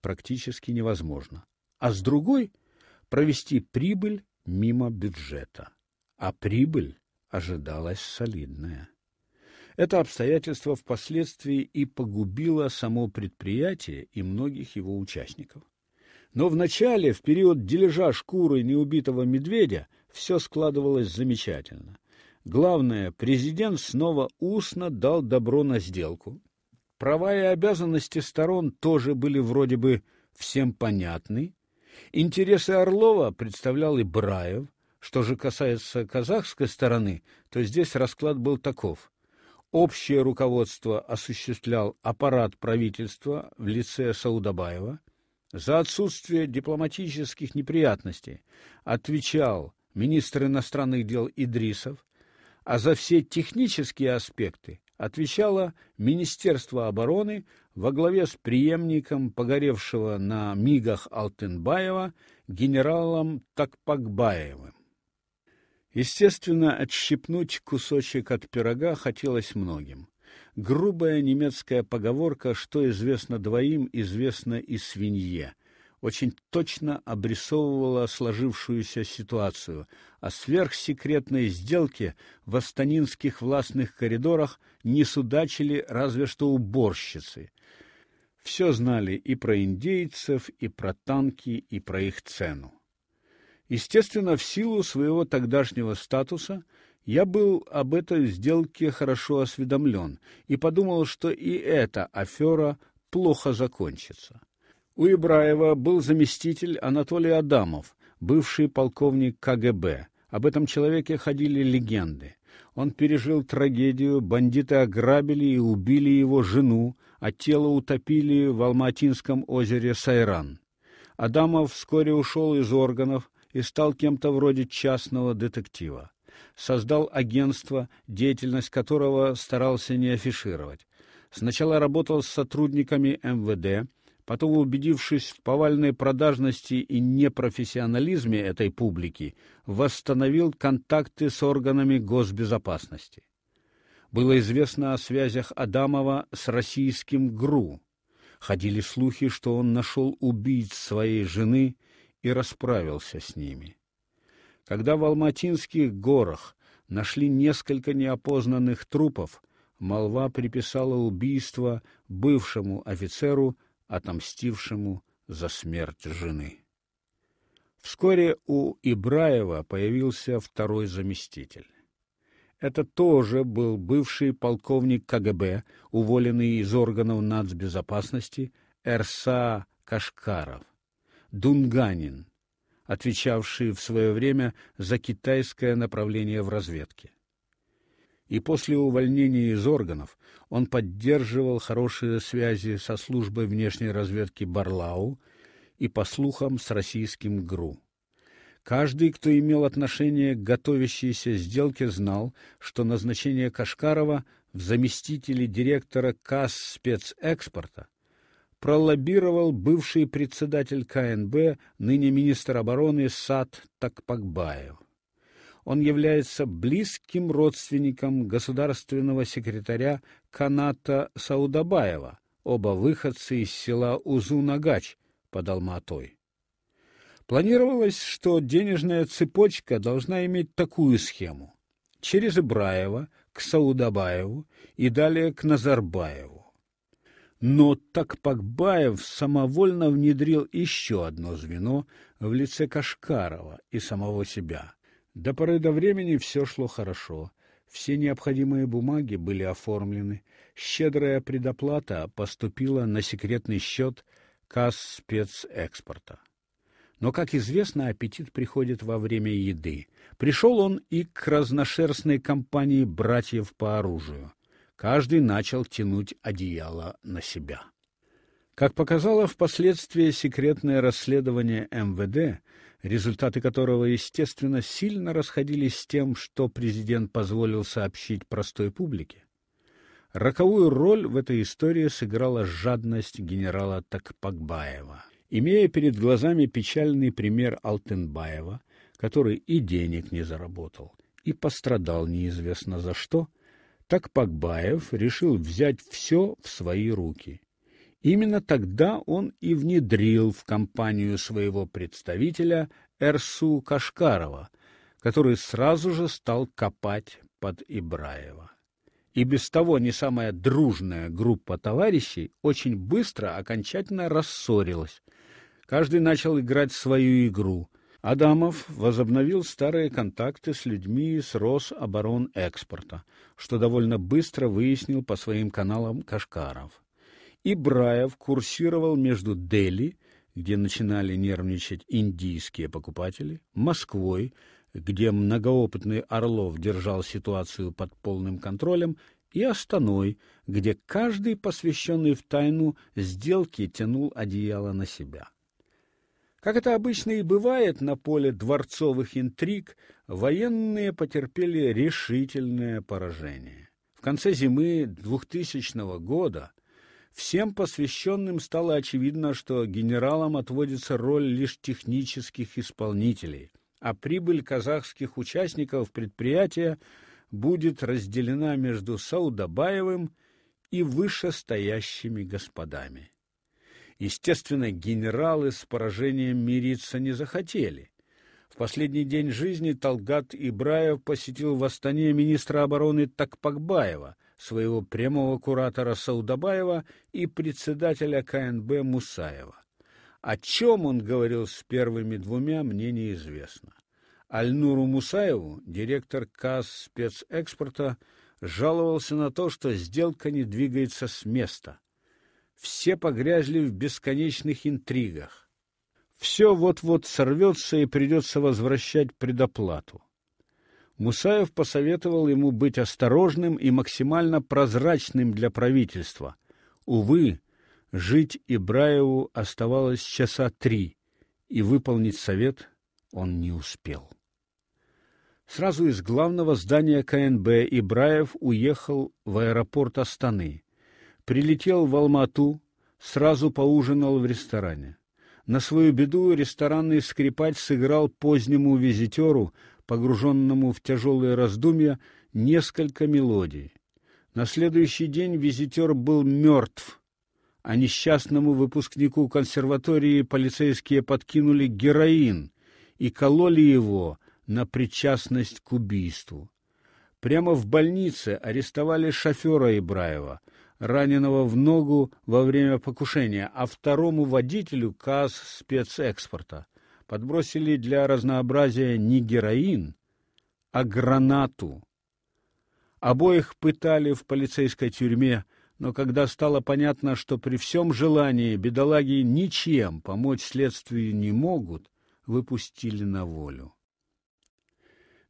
практически невозможно, а с другой провести прибыль мимо бюджета. А прибыль ожидалась солидная. Это обстоятельство впоследствии и погубило само предприятие и многих его участников. Но в начале, в период дележа шкуры неубитого медведя, все складывалось замечательно. Главное, президент снова устно дал добро на сделку. Права и обязанности сторон тоже были вроде бы всем понятны. Интересы Орлова представлял и Браев. Что же касается казахской стороны, то здесь расклад был таков: общее руководство осуществлял аппарат правительства в лице Саудабаева, за отсутствие дипломатических неприятностей отвечал министр иностранных дел Идрисов, а за все технические аспекты отвечало Министерство обороны во главе с преемником погоревшего на мигах Алтынбаева генералом Такпакбаевым. Естественно, отщипнуть кусочек от пирога хотелось многим. Грубая немецкая поговорка «что известно двоим, известно и свинье» очень точно обрисовывала сложившуюся ситуацию. О сверхсекретной сделке в астанинских властных коридорах не судачили разве что уборщицы. Все знали и про индейцев, и про танки, и про их цену. Естественно, в силу своего тогдашнего статуса я был об этой сделке хорошо осведомлен и подумал, что и эта афера плохо закончится. У Ибраева был заместитель Анатолий Адамов, бывший полковник КГБ. Об этом человеке ходили легенды. Он пережил трагедию, бандиты ограбили и убили его жену, а тело утопили в Алматинском озере Сайран. Адамов вскоре ушел из органов и стал кем-то вроде частного детектива. Создал агентство, деятельность которого старался не афишировать. Сначала работал с сотрудниками МВД, Потом, убедившись в повальной продажности и непрофессионализме этой публики, восстановил контакты с органами госбезопасности. Было известно о связях Адамова с российским ГРУ. Ходили слухи, что он нашел убийц своей жены и расправился с ними. Когда в Алматинских горах нашли несколько неопознанных трупов, молва приписала убийство бывшему офицеру отомстившему за смерть жены. Вскоре у Ибраева появился второй заместитель. Это тоже был бывший полковник КГБ, уволенный из органов нацбезопасности Эрса Кашкаров, Дунганин, отвечавший в свое время за китайское направление в разведке и после увольнения из органов он поддерживал хорошие связи со службой внешней разведки Барлау и, по слухам, с российским ГРУ. Каждый, кто имел отношение к готовящейся сделке, знал, что назначение Кашкарова в заместителе директора КАС спецэкспорта пролоббировал бывший председатель КНБ, ныне министр обороны Сад Такпакбаев. Он является близким родственником государственного секретаря Каната Саудабаева, оба выходцы из села Узунагач под Алматой. Планировалось, что денежная цепочка должна иметь такую схему: через Ибраева к Саудабаеву и далее к Назарбаеву. Но Такпакбаев самовольно внедрил еще одно звено в лице Кашкарова и самого себя. До поры до времени все шло хорошо. Все необходимые бумаги были оформлены. Щедрая предоплата поступила на секретный счет касс спецэкспорта. Но, как известно, аппетит приходит во время еды. Пришел он и к разношерстной компании братьев по оружию. Каждый начал тянуть одеяло на себя. Как показало впоследствии секретное расследование МВД, результаты которого, естественно, сильно расходились с тем, что президент позволил сообщить простой публике. Роковую роль в этой истории сыграла жадность генерала Такпакбаева. Имея перед глазами печальный пример Алтынбаева, который и денег не заработал, и пострадал неизвестно за что, Такпакбаев решил взять все в свои руки Именно тогда он и внедрил в компанию своего представителя Эрсу Кашкарова, который сразу же стал копать под Ибраева. И без того не самая дружная группа товарищей очень быстро окончательно рассорилась. Каждый начал играть свою игру. Адамов возобновил старые контакты с людьми с Рособоронэкспорта, что довольно быстро выяснил по своим каналам Кашкаров. Ибраев курсировал между Дели, где начинали нервничать индийские покупатели, Москвой, где многоопытный Орлов держал ситуацию под полным контролем, и Астаной, где каждый, посвященный в тайну сделки, тянул одеяло на себя. Как это обычно и бывает на поле дворцовых интриг, военные потерпели решительное поражение. В конце зимы 2000 года Всем посвященным стало очевидно, что генералам отводится роль лишь технических исполнителей, а прибыль казахских участников предприятия будет разделена между Саудабаевым и вышестоящими господами. Естественно, генералы с поражением мириться не захотели. В последний день жизни Талгат Ибраев посетил в Астане министра обороны Такпакбаева – своего прямого куратора Саудабаева и председателя КНБ Мусаева. О чем он говорил с первыми двумя, мне неизвестно. Альнуру Мусаеву, директор КАС спецэкспорта, жаловался на то, что сделка не двигается с места. Все погрязли в бесконечных интригах. Все вот-вот сорвется и придется возвращать предоплату. Мусаев посоветовал ему быть осторожным и максимально прозрачным для правительства. Увы, жить Ибраеву оставалось часа три, и выполнить совет он не успел. Сразу из главного здания КНБ Ибраев уехал в аэропорт Астаны. Прилетел в Алмату, сразу поужинал в ресторане. На свою беду ресторанный скрипач сыграл позднему визитеру, погруженному в тяжелые раздумья, несколько мелодий. На следующий день визитер был мертв, а несчастному выпускнику консерватории полицейские подкинули героин и кололи его на причастность к убийству. Прямо в больнице арестовали шофера Ибраева, раненого в ногу во время покушения, а второму водителю КАЗ спецэкспорта подбросили для разнообразия не героин, а гранату. Обоих пытали в полицейской тюрьме, но когда стало понятно, что при всем желании бедолаги ничем помочь следствию не могут, выпустили на волю.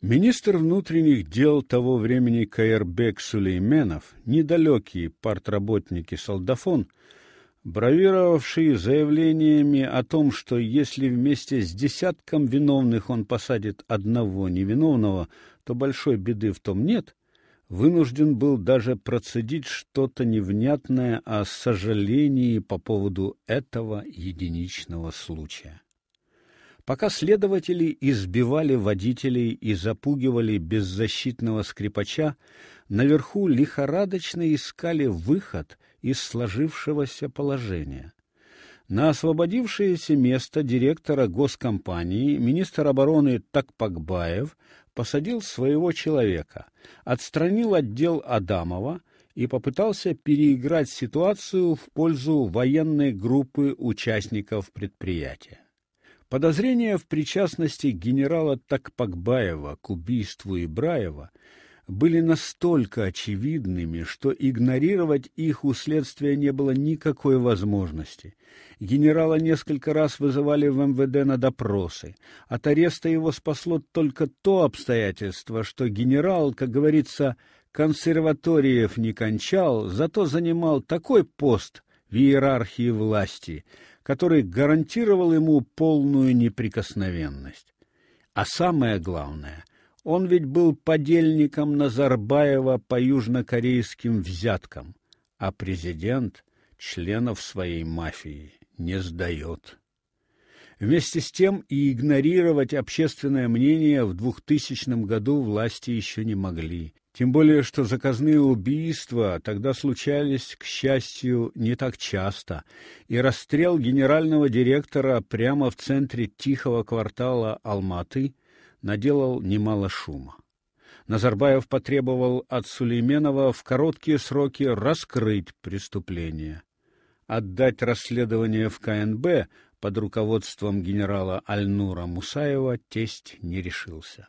Министр внутренних дел того времени Каирбек Сулейменов, недалекий партработник и солдафон, бравировавший заявлениями о том, что если вместе с десятком виновных он посадит одного невиновного, то большой беды в том нет, вынужден был даже процедить что-то невнятное о сожалении по поводу этого единичного случая. Пока следователи избивали водителей и запугивали беззащитного скрипача, наверху лихорадочно искали выход из сложившегося положения. На освободившееся место директора госкомпании министр обороны Такпакбаев посадил своего человека, отстранил отдел Адамова и попытался переиграть ситуацию в пользу военной группы участников предприятия. Подозрения в причастности генерала Такпакбаева к убийству Ибраева были настолько очевидными, что игнорировать их у следствия не было никакой возможности. Генерала несколько раз вызывали в МВД на допросы. От ареста его спасло только то обстоятельство, что генерал, как говорится, консерваториев не кончал, зато занимал такой пост в иерархии власти, который гарантировал ему полную неприкосновенность. А самое главное — он ведь был подельником Назарбаева по южнокорейским взяткам, а президент членов своей мафии не сдает. Вместе с тем и игнорировать общественное мнение в 2000 году власти еще не могли. Тем более, что заказные убийства тогда случались, к счастью, не так часто, и расстрел генерального директора прямо в центре тихого квартала Алматы наделал немало шума. Назарбаев потребовал от Сулейменова в короткие сроки раскрыть преступление. Отдать расследование в КНБ под руководством генерала Альнура Мусаева тесть не решился.